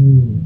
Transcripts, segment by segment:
Hmm.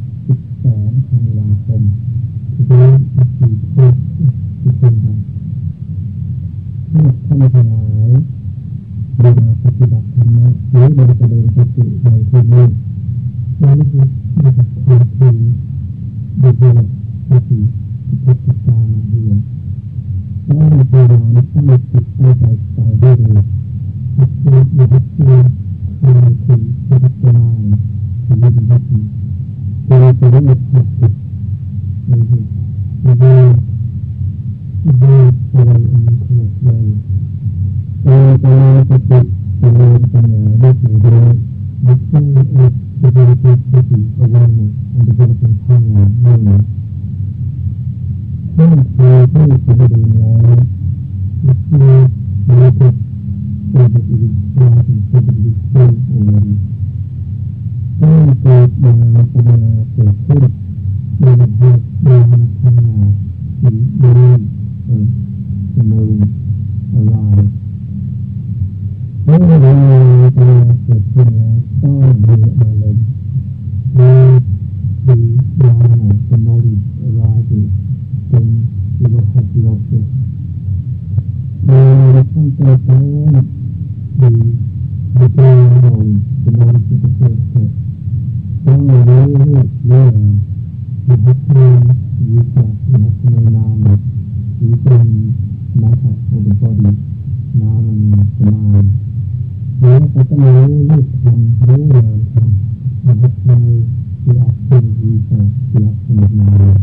อยากเป็นดีแต่อยากเป็นนาย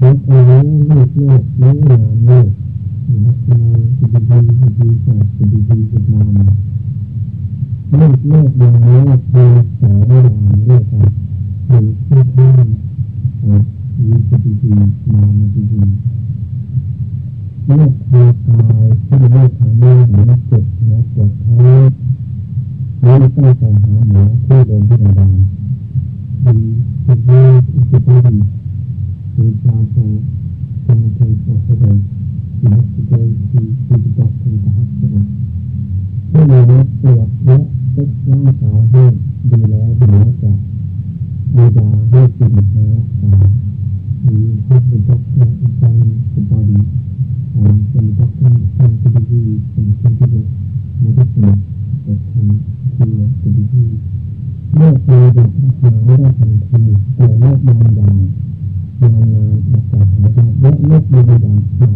ทุกคนลูกโลกนี้นามโลกอยากเป็นนายจะดีจะดีแต่จะดีจะนามลูกโลกนามโลกคือสองนามโลกครับคือที่ท่านดีจะดีนามจะดีโลก the weight in the hair, um, we have the doctor examine the body, and when the doctor finds the disease, then he can give us medicine that can cure the disease. เมื่อเจอแบบรักษาไม่ได้ทันทีแต่โรคบางอย่างยาวนานอาจจะหายได้และโรคบางอย่างหาย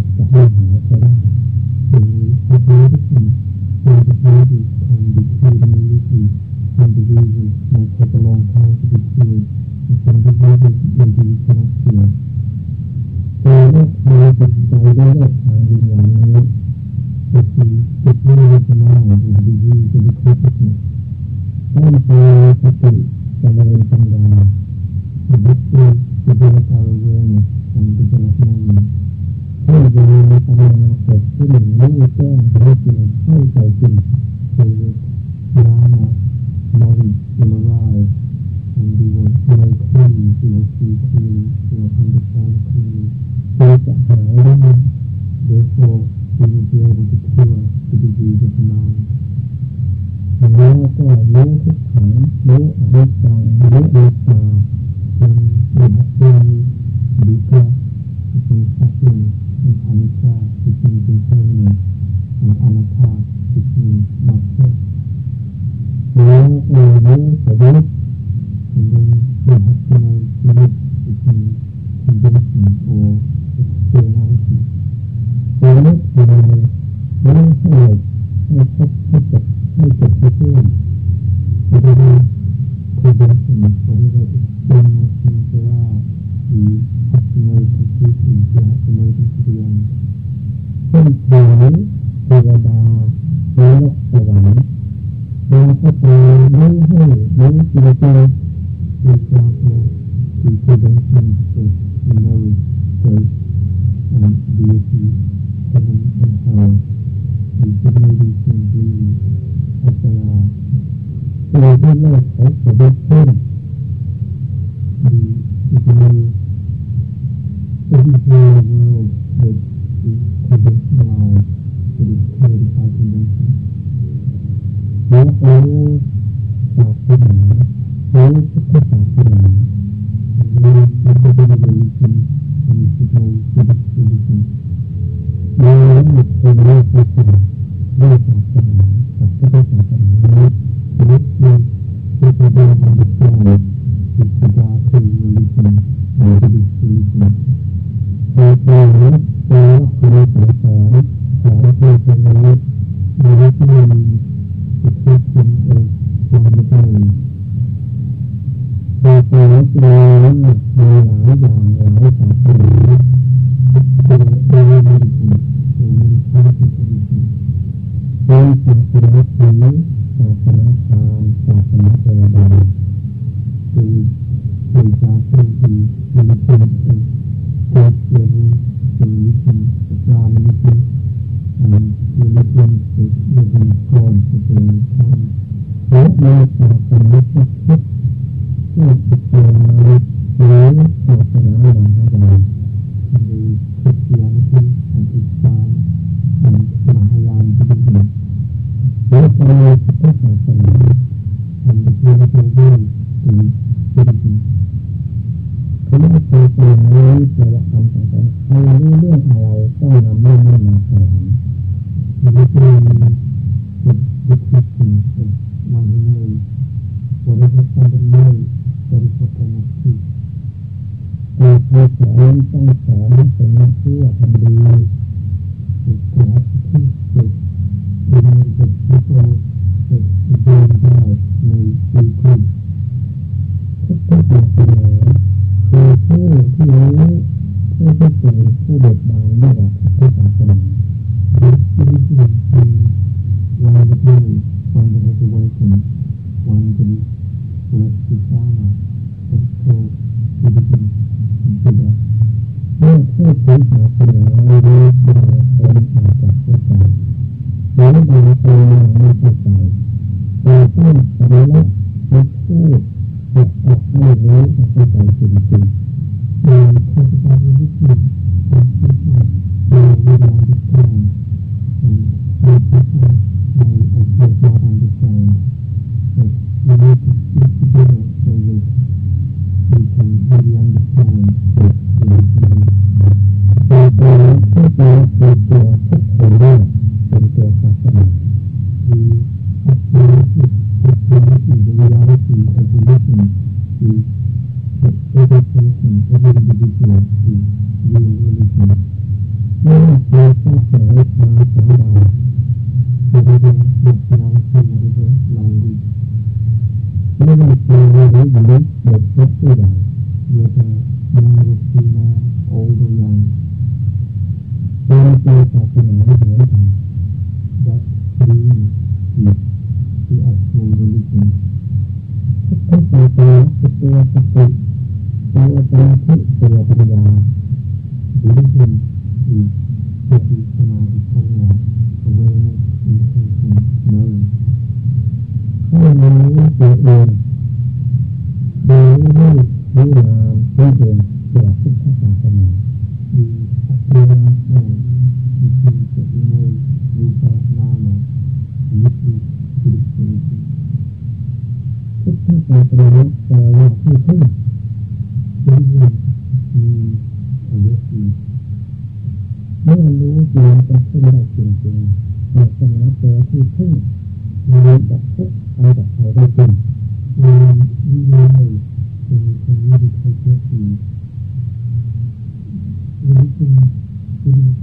ไ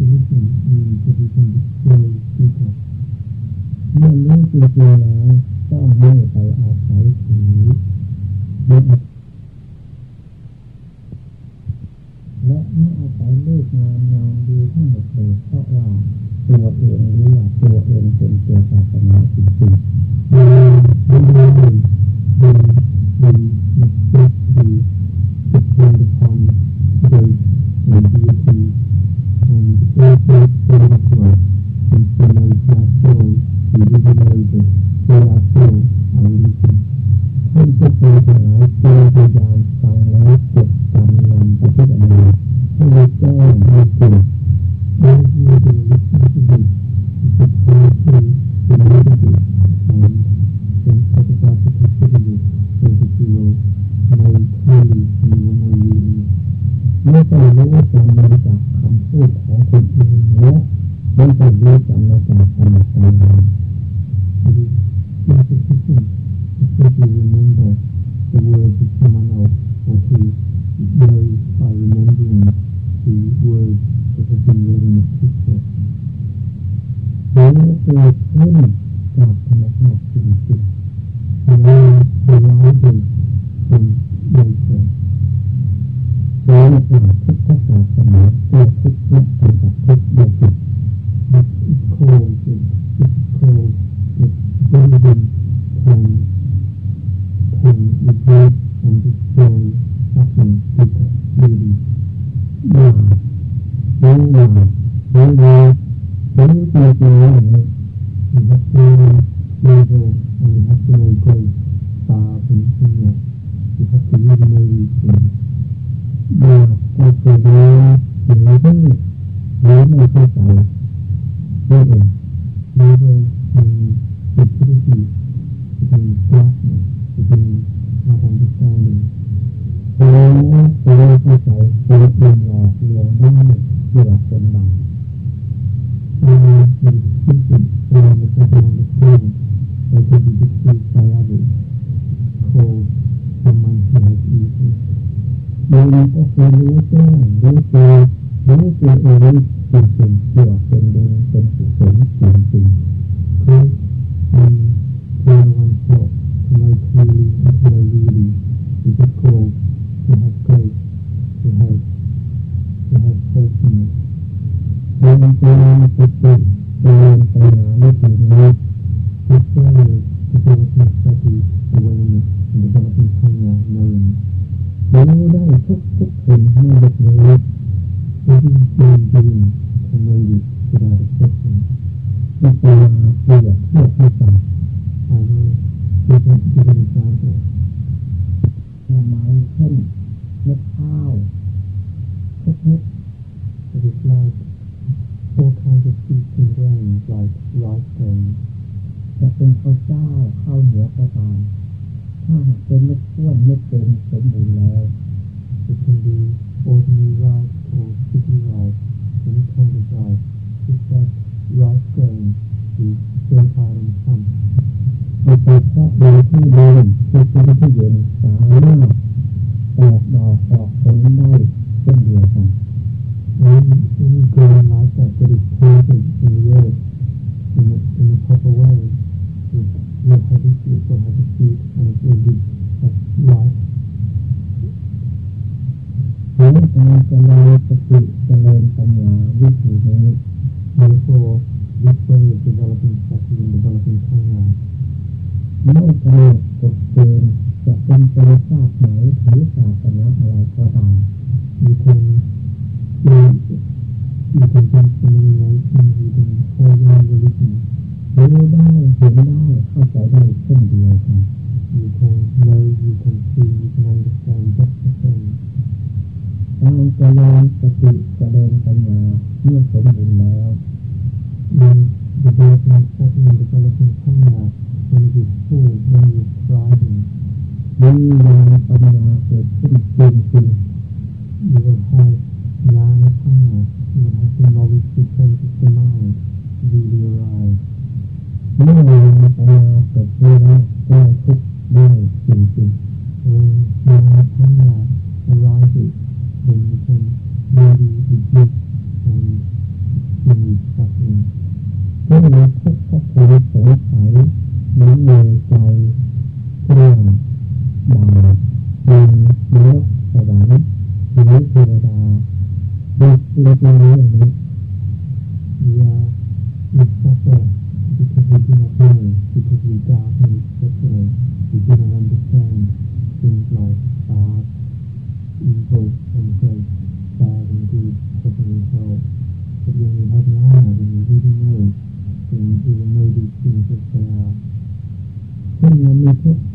ม่ต้องรู้ว่าจะมาจากคำพูดขอ พระเจ้าตาเป็นผู้ที่พัฒนาในสิ่ง เช่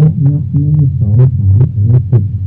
นักนี้สองสามสี่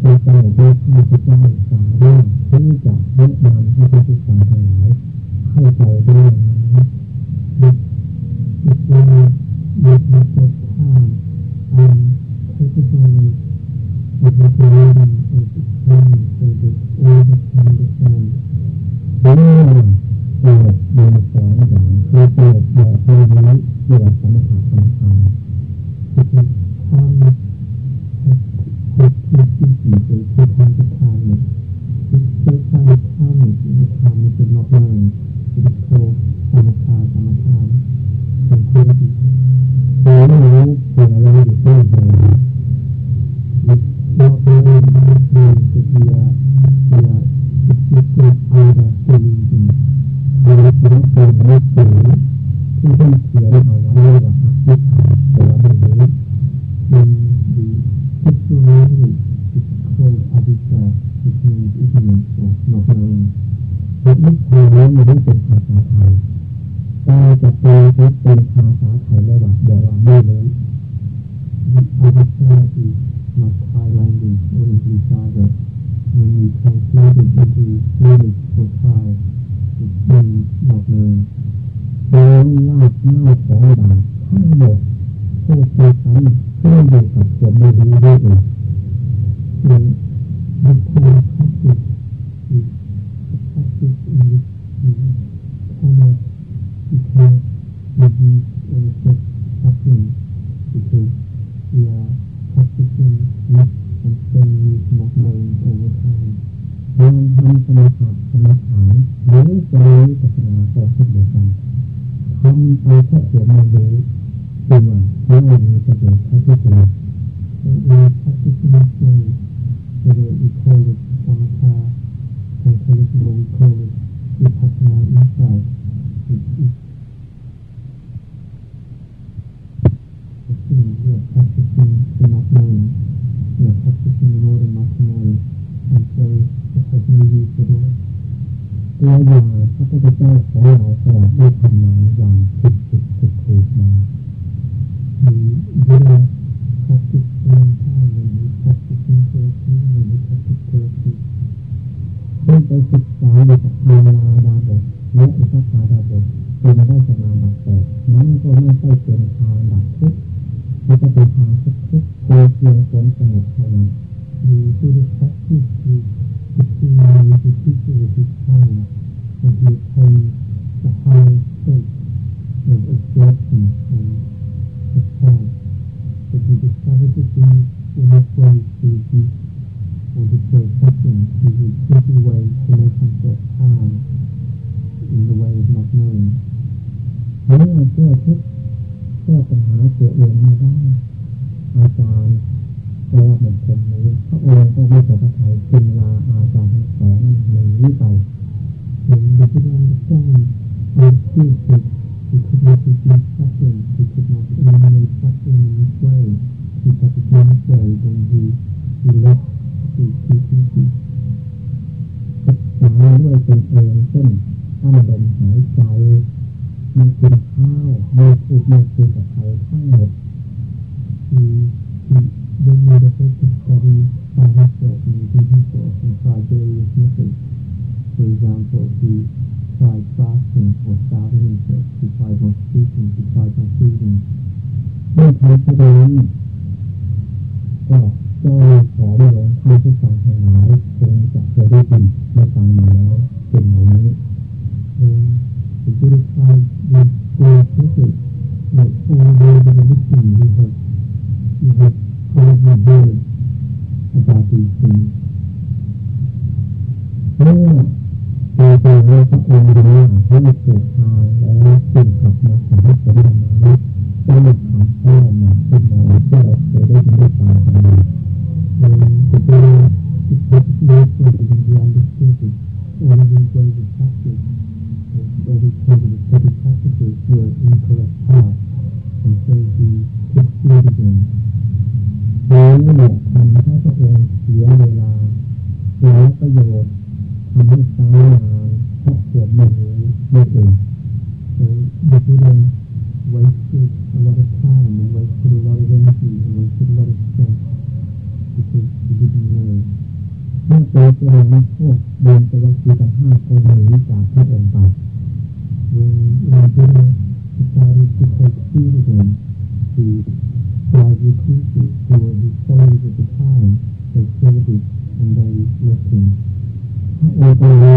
ไปสมัยที่มีจิตใจสาเรื่องที่จะเรื่องนามที่จะศึกษาทั้งหลายเข้าใจเรื่อง มีมีหนึ่งนาทีมีหนึ่งสุดท้มีหมดเลยโดนลากน้าของบาทั้งหมด หรือมันแก้ทุกแก้ปัญหาตัวเองไม่ได้ อาจารย์เพราะว่าเหมือนคนนี้พระองค์ก็ไม่ขอพระทัยจึงลาอาจารย์ทั้งสองหนีไปถึงนีไปที่นั่นแก้ที่สุดที่ที่ที่ที่ที่ มีกินข้าวมีพูดมีคุย โดยจะนักโทษเดินตะวันที่ตกห้าคนหนีจากพระองค์ไปยังยังเป็นการที่เคยที่เดินคือการที่ที่ตัวที่ต้องมีสุขภาพแต่เชื่อดิบอันใดมาถึงพระองค์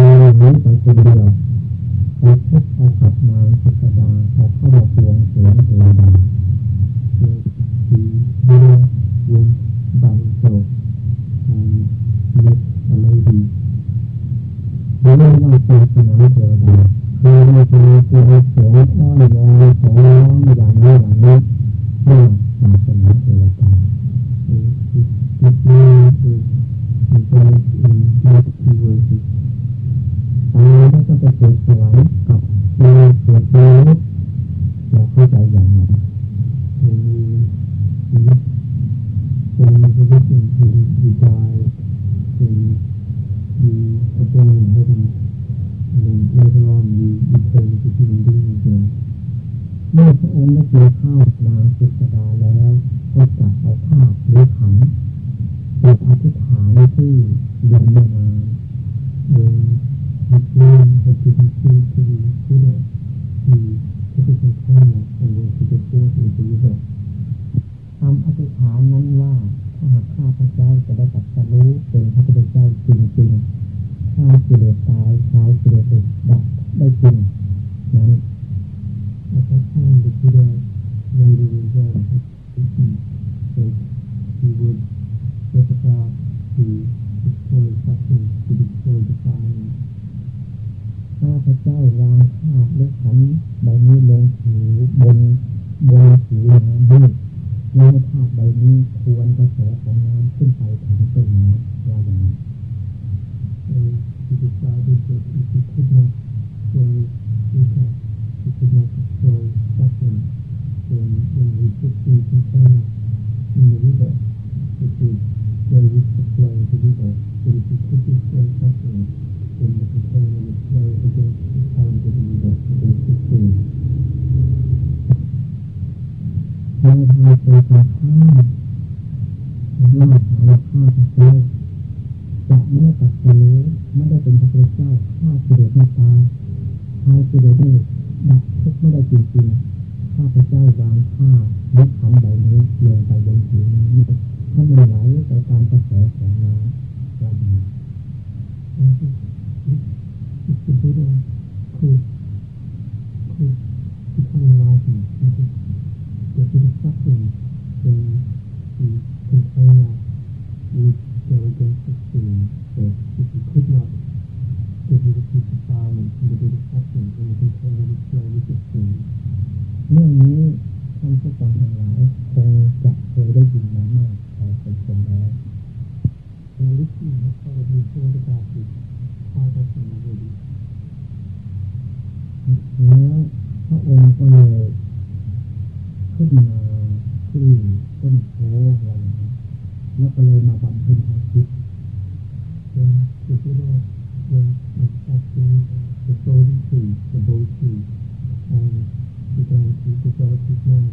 จิตุศลจิตนั่ง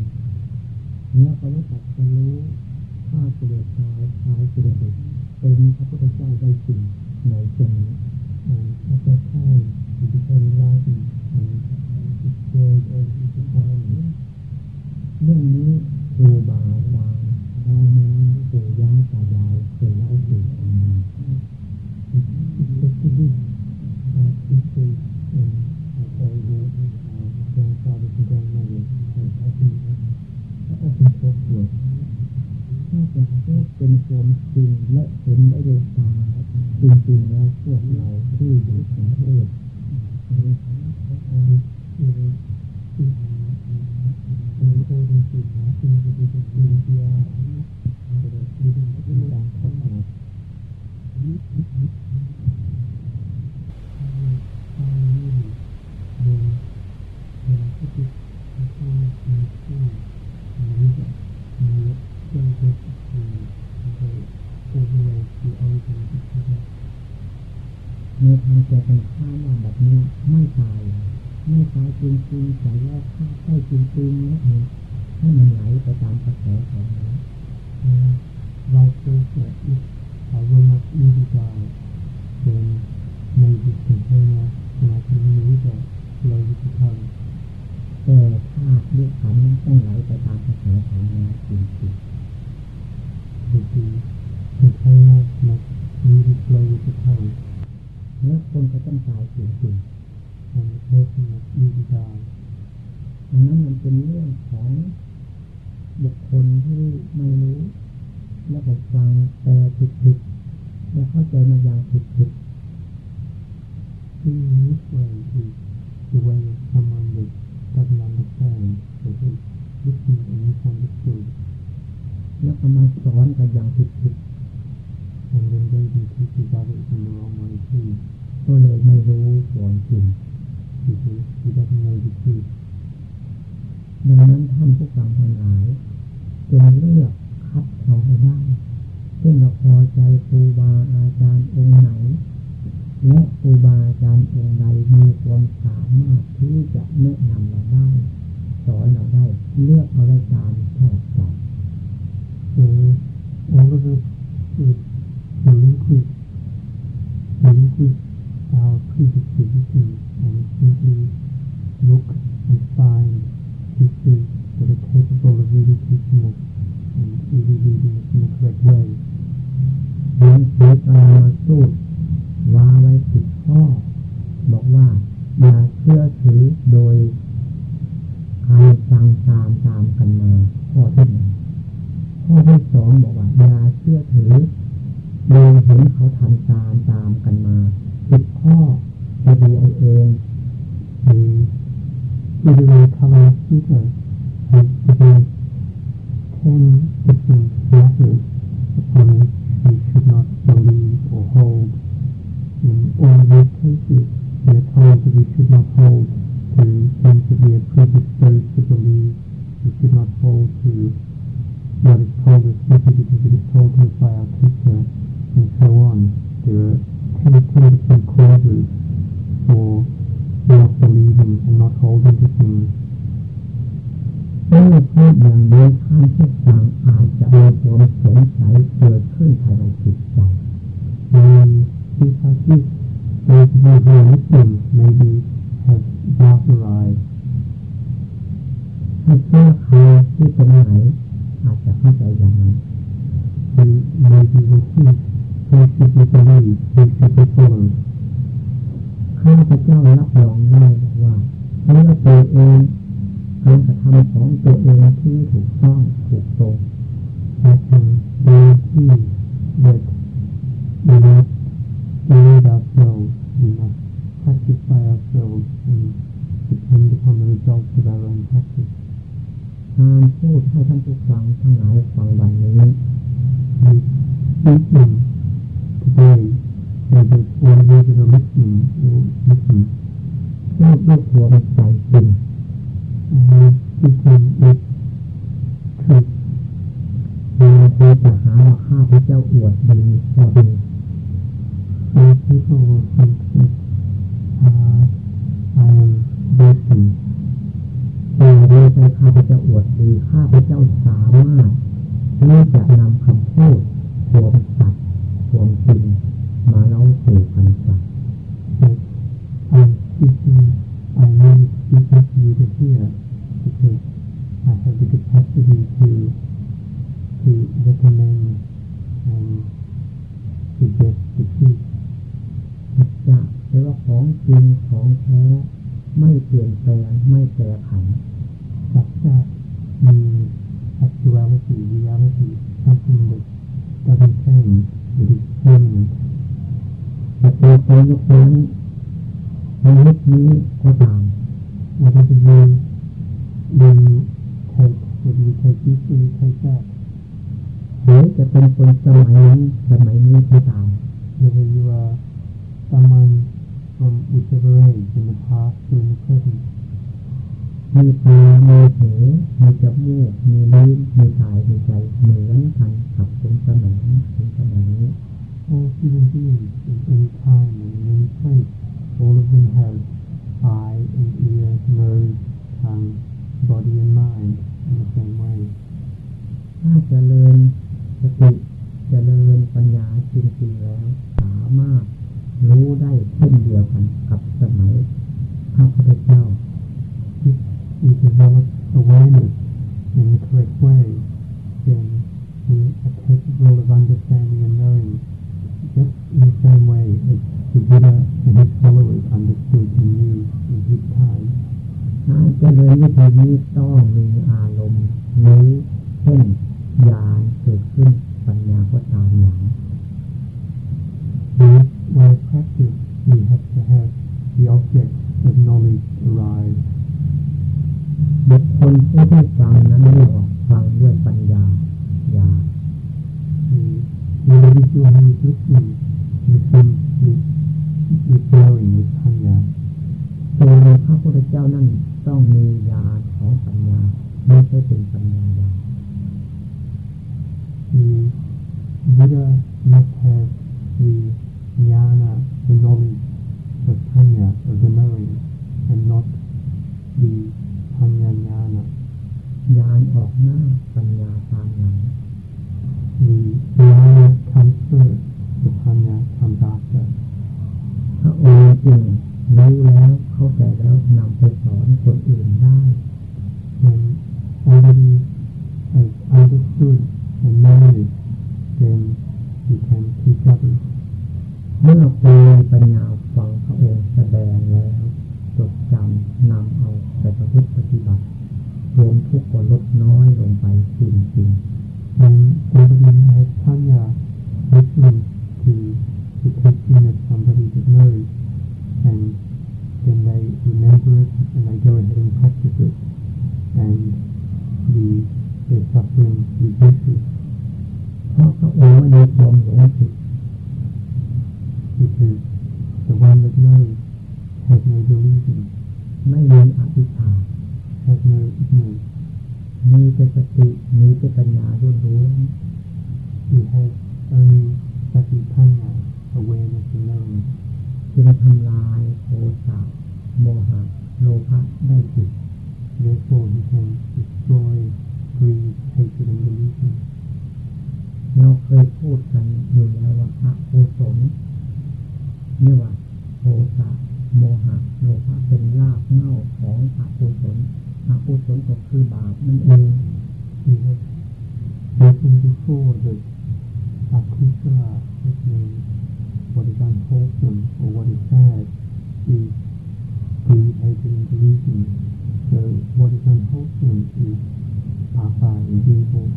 เนื้อปริสัทธ์รู้ข้ากิเลสกายตายกิเลสเป็นพระพุทธเจ้าได้จริงในเตรงนี้พระเจ้ที่เป็นกุศลลาดีจิตโยโยจิตานเรื่องนี้ครูบาอาจารย์พ่อแม่ปู่ย่าตายายเคยเล่าสู่กันมา จริงและเห็นได้ด้วยตาจริง อย่างแปลผิดผิดและเข้าใจมาอย่างผิดผิดที่นี้ควรที่ควยทำมันเด็กกับนำไปใช้หรือวิธีอันนี้ควมผิดผิดแล้วก็มาสอนกันอย่างผิดผิดผมเรียนได้ดีที่ที่จะได้คุณลองไว้ที่ก็เลยไม่รู้สอนจริงที่ที่จะทำไงดีที่ดังนั้นท่านผู้ฟังทั้งหลายจงเลือกคัดเขาให้ได้ ซึ่งเราพอใจครูบาอาจารย์องค์ไหน และครูบาอาจารย์องค์ใดมีความสามารถที่จะแนะนำเราได้ สอนเราได้ เลือกเอาได้ตามชอบใจอืมอันก็คือคือถึงคือถึงคือ our creativity and simply look and find teachers that are capable of really teaching us and really leading us in the correct way. หนังสือตามาสูตรว่าไว้สิบข้อ บอกว่า อย่าเชื่อถือโดยการฟังตามตามกันมาข้อที่หนึ่งข้อที่สองบอกว่าอย่าเชื่อถือโดยเห็นเขาทำตามตามกัน นี้ท่ actuality, reality, something that doesn't change, that is permanent. จะเป็นคนยกเว้นในยุคนี้ก็ตาม Whatever you will take, whether you take this or you take that, หรือจะเป็นคนสมัยนั้นสมัยนี้ก็ตาม whether you มีหูมีจมูกมีลิ้นมีกายมีใจเหมือนกันกับคนสมัยนี้คนสมัยนี้โอ้ที่ดี have So what is unwholesome is papa and evil.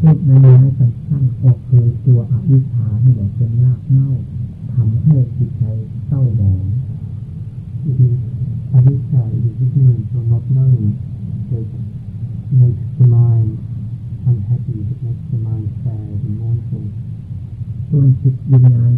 พูดในยายสั้นๆก็คือตัวอวิชชานี่แหละเป็นรากเหง้าทำให้จิตใจเศร้าหมอง It is avisha, it is ignorance or not knowing that makes the mind unhappy, that makes the mind sad and mournful. ส่วนจิตวิญญาณ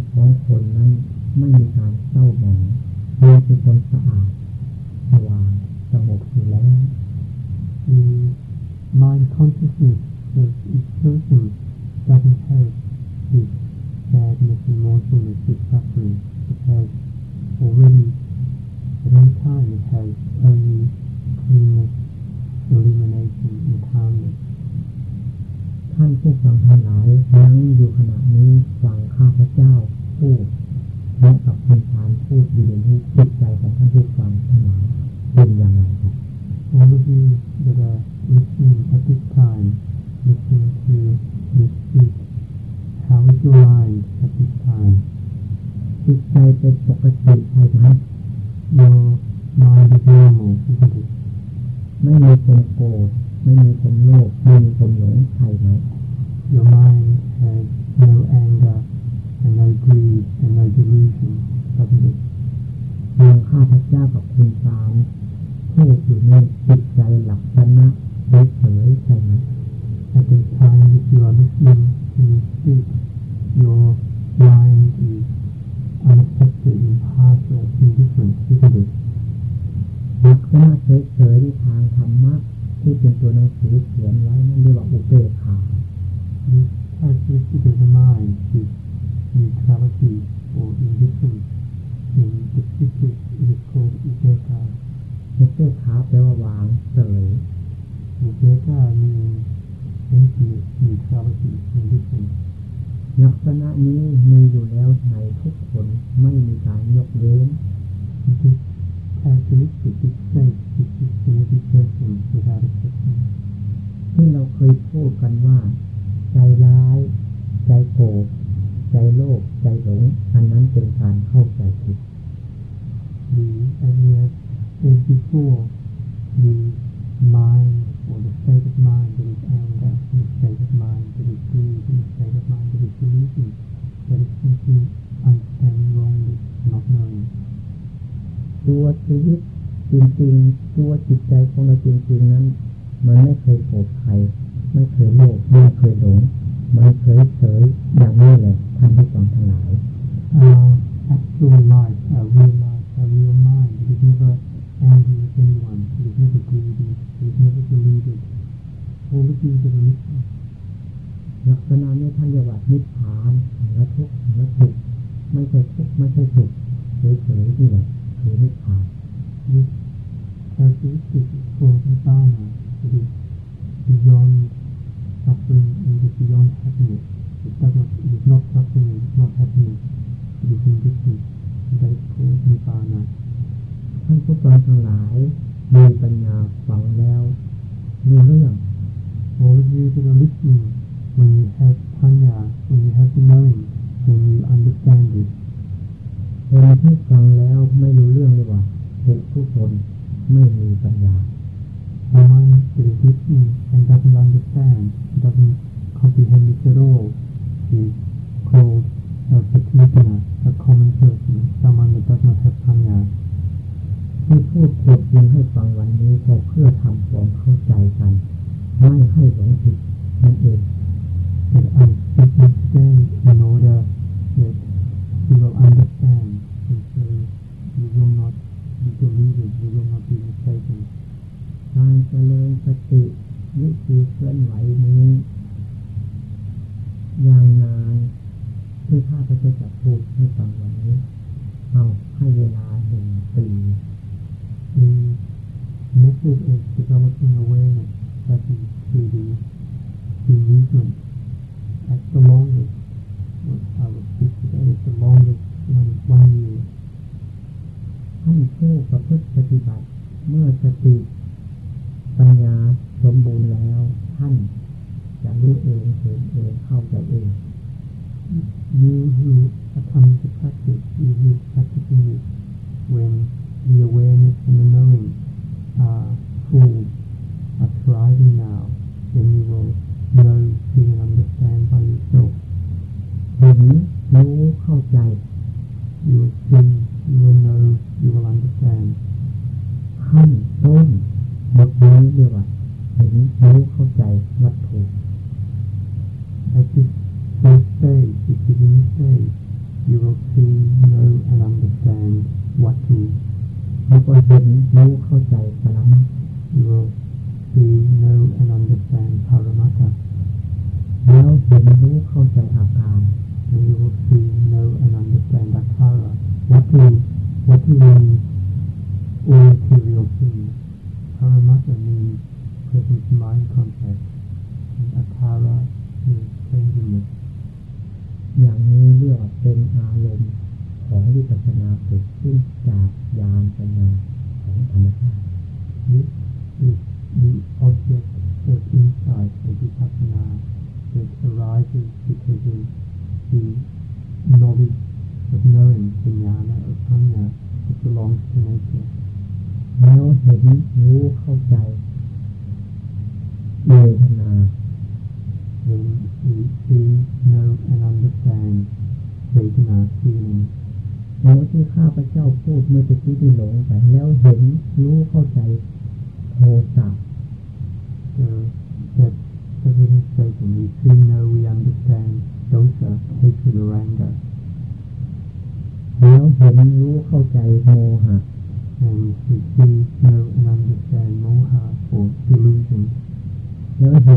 นังสือเขียนไว้นั่นเรียกว่าอุเบกขา This characteristic of the mind is neutrality or indifference. In the scriptures it is called ubeka. อุเบกขาแปลว่าวางเฉย Ubeka means infinite neutrality, indifference. ลักษณะนี้มีอยู่แล้วในทุกคนไม่มีการยกเว้น This characteristic, this state exists in every person without exception. ที่เราเคย พูดกันว่า ใจร้าย ใจโกรธใจโลภใจหลง อันนั้นเป็นการเข้าใจผิด The, as we have said before, the mind or the state of mind that is anger, and the state of mind that is greed, and the state of mind that is delusion, that is simply understanding wrongly, not knowing. ตัวชีวิต จึงรู้ลักษณะนี้ท่านเรียกว่านิพพานละทุกข์ละทุกข์ไม่ใช่ทุกข์ไม่ใช่ทุกข์เฉยๆนี่แหละคือนิพพานนี่เราจิตจิตโกรธไม่ต้านะ it is beyond suffering and it is beyond happiness it does not it is not suffering it is not happiness it is indifferent that is called nibbana ท่านผู้ฟังทั้งหลายมีปัญญาฟังแล้วรู้เรื่อง original listening, when you have panya, when you have knowing, when you understand it. คนที่ฟังแล้วไม่รู้เรื่องเลยว่าเป็นผู้คนไม่มีปัญญา Someone is listening and doesn't understand, doesn't comprehend it at all. คนเห็นรู้เข้าใจ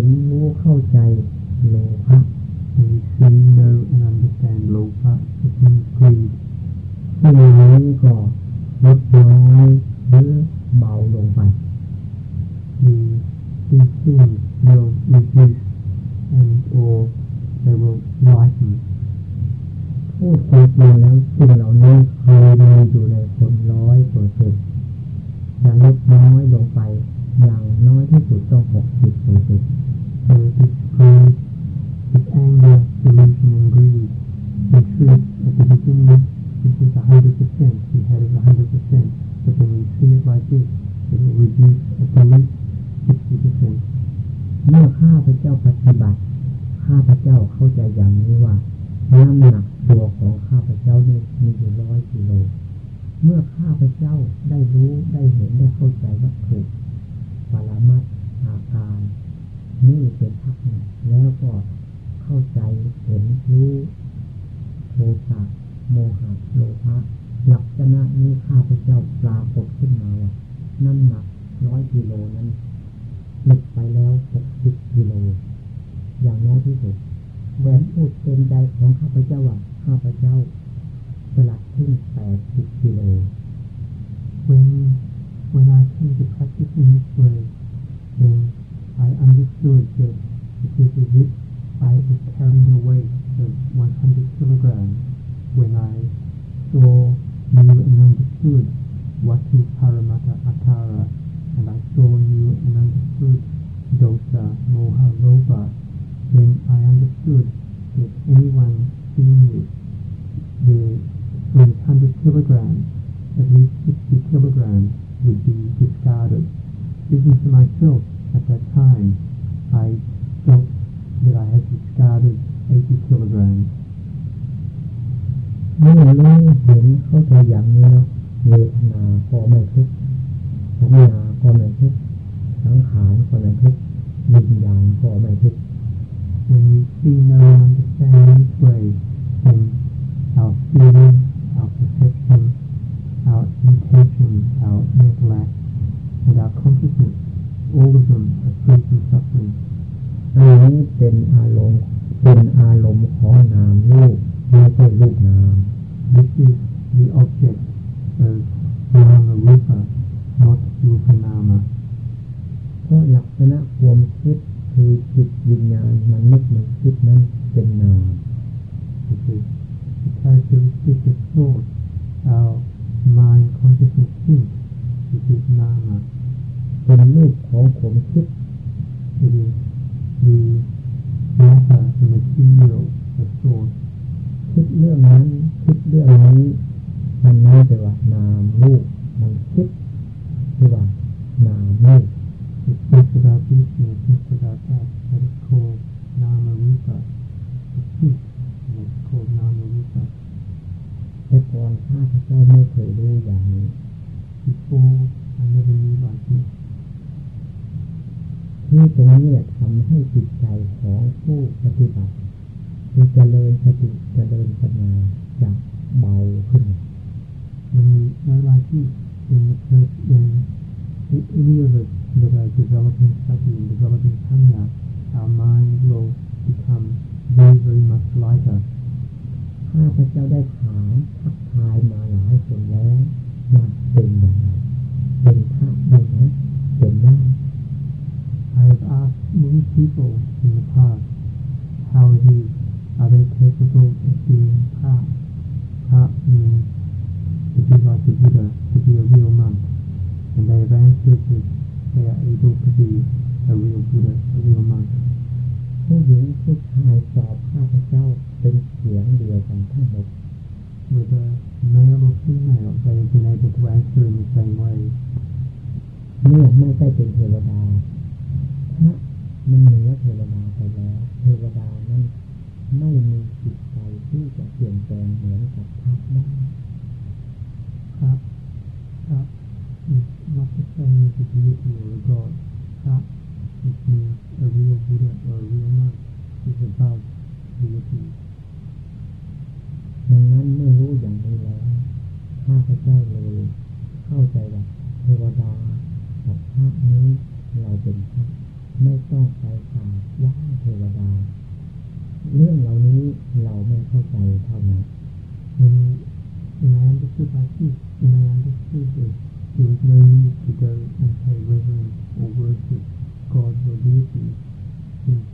ห็นรู้เข้าใจโลภะ we see know and understand โลภะ is greed ที่นี้ก็ลดน้อยหรือเบาลงไป the instinct will reduce and or they will lighten พูดคุยกันแล้วสิ่งเหล่านี้เคยมีอยู่ในคนร้อยเปอร์เซ็นต์อย่างลดน้อยลงไป อย่างน้อยที่สุดต้อง Thank you. then any of us that are developing sati and developing panya, our mind will become very, very much lighter. ข้าพเจ้าได้ Diverse movement, they are able to be a real Buddha, a real monk. ผู้หญิงผู้ชายตอบข้าพเจ้าเป็นเสียงเดียวกันทั้งหมด Whether male or female, they have been able to answer in the same way. เมื่อไม่ได้เป็นเทวดาพระมันเหนือเทวดาไปแล้ว เทวดานั้นไม่มีจิตใจที่จะเปลี่ยนแปลงเหมือนกับพระได้ครับครับ วัดพระแตงมีสิทธิอยู่ แล้วก็พระ it means a real Buddha or a real monk is above deity ดังนั้นเมื่อรู้อย่างนี้แล้วข้าพเจ้าเลยเข้าใจว่าเทวดากับพระนี้เราเป็นพระไม่ต้องไปกราบไหว้เทวดา เรื่องเหล่านี้เราไม่เข้าใจเท่านั้น When when I understood like this, when I understood this, there was no need to go and pay reverence or worship gods or deities, since,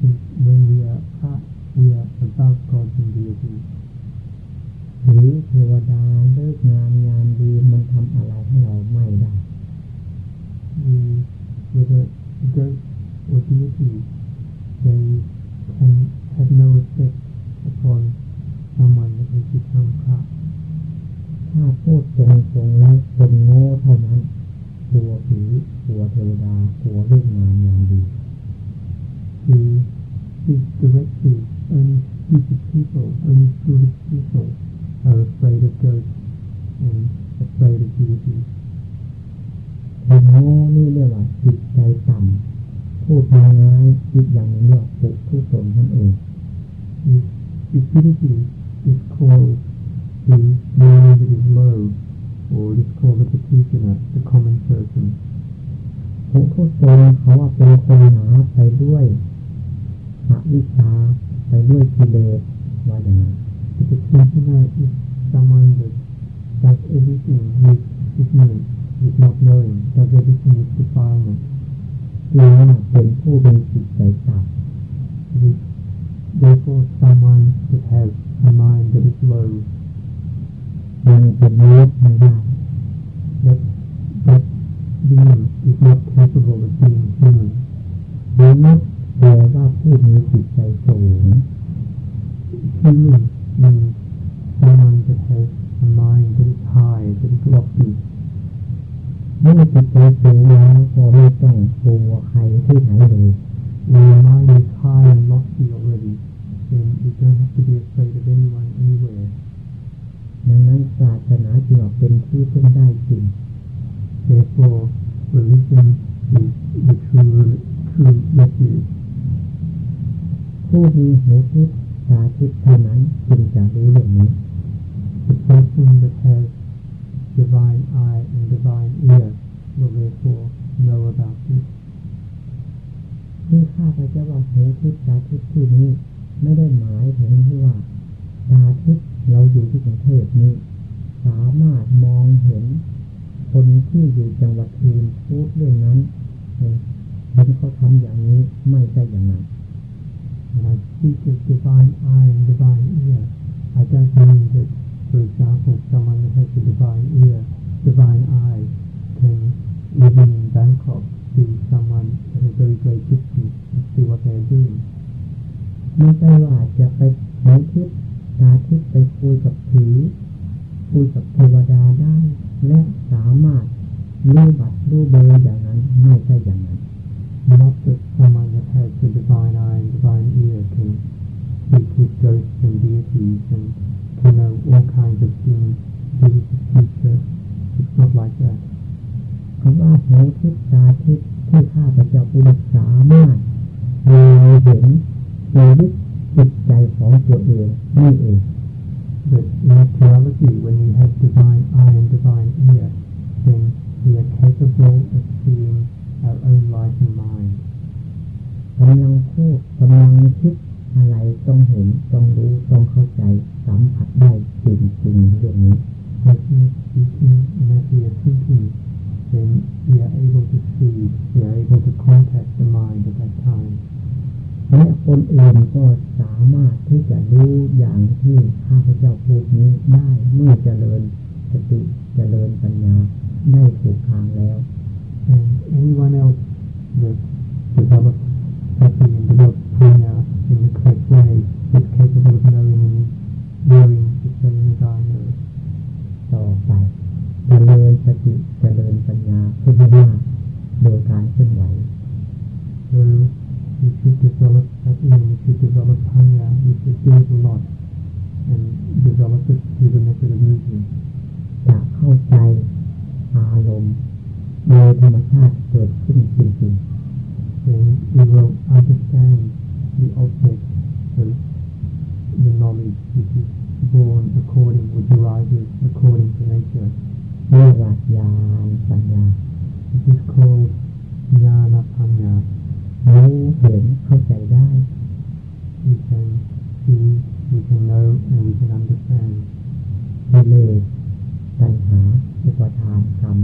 since when we are pa, we are above gods and deities. หรือเทวดาเลิกงานยามดีมันทำอะไรให้เราไม่ได้ the whether ghosts or deities, they can have no effect upon someone that has become corrupt. ถ้า พูดตรงๆแล้วคนโง่เท่านั้นกลัวผีกลัวเทวดากลัวเลิกงานยามดี To speak directly, only stupid people, only foolish people are afraid of ghosts and afraid of deities. คนโง่นี่เรียกว่าจิตใจต่ำพูดง่ายๆจิตอย่างนี้เรียกว่าปุถุชนนั่นเอง If stupidity is called particular the common person. ปุถุชนเขาว่าเป็นคนหาไปด้วยหาวิชาไปด้วยกิเลสว่าอย่างนั้น The pratikana is someone that does everything with ignorance, with not knowing, does everything with defilement. เนี้ สามารถมองเห็น คนที่อยู่จังหวัดอื่นพูดเรื่องนั้นเห็นเขาทำอย่างนี้ไม่ใช่อย่างนั้น And I speak of divine eye and divine ear. I don't mean that, for example, someone that has a divine ear, divine eye, รมชาติเกิดขึ้นจริงๆ and we will understand the object of the knowledge which is born according or derives according to nature เรียกว่าญาณปัญญา this is called ญาณปัญญารู้เห็นเข้าใจได้ we can see we can know and we can understand กิเลสตัณหาอุปทานกรรม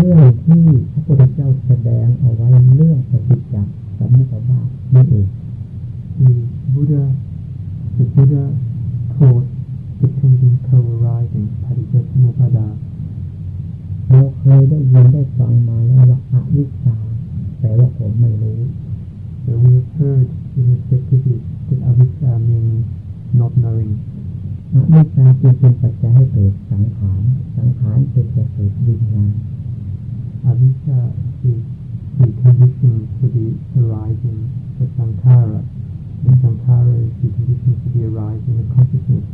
เรื่องที่พระพุทธเจ้าแสดงเอาไว้เรื่องปฏิจจสมุปบาทนั่นเอง The Buddha the Buddha taught the changing co-arising paticca samuppada เราเคยได้ยินได้ฟังมาแล้วว่าอวิชชาแปลว่าผมไม่รู้ So we have heard in respect to this that avicca means not knowing อวิชชาจึงเป็น Dukkha is the condition for the arising of sankhara. The sankhara is the condition for the arising of consciousness.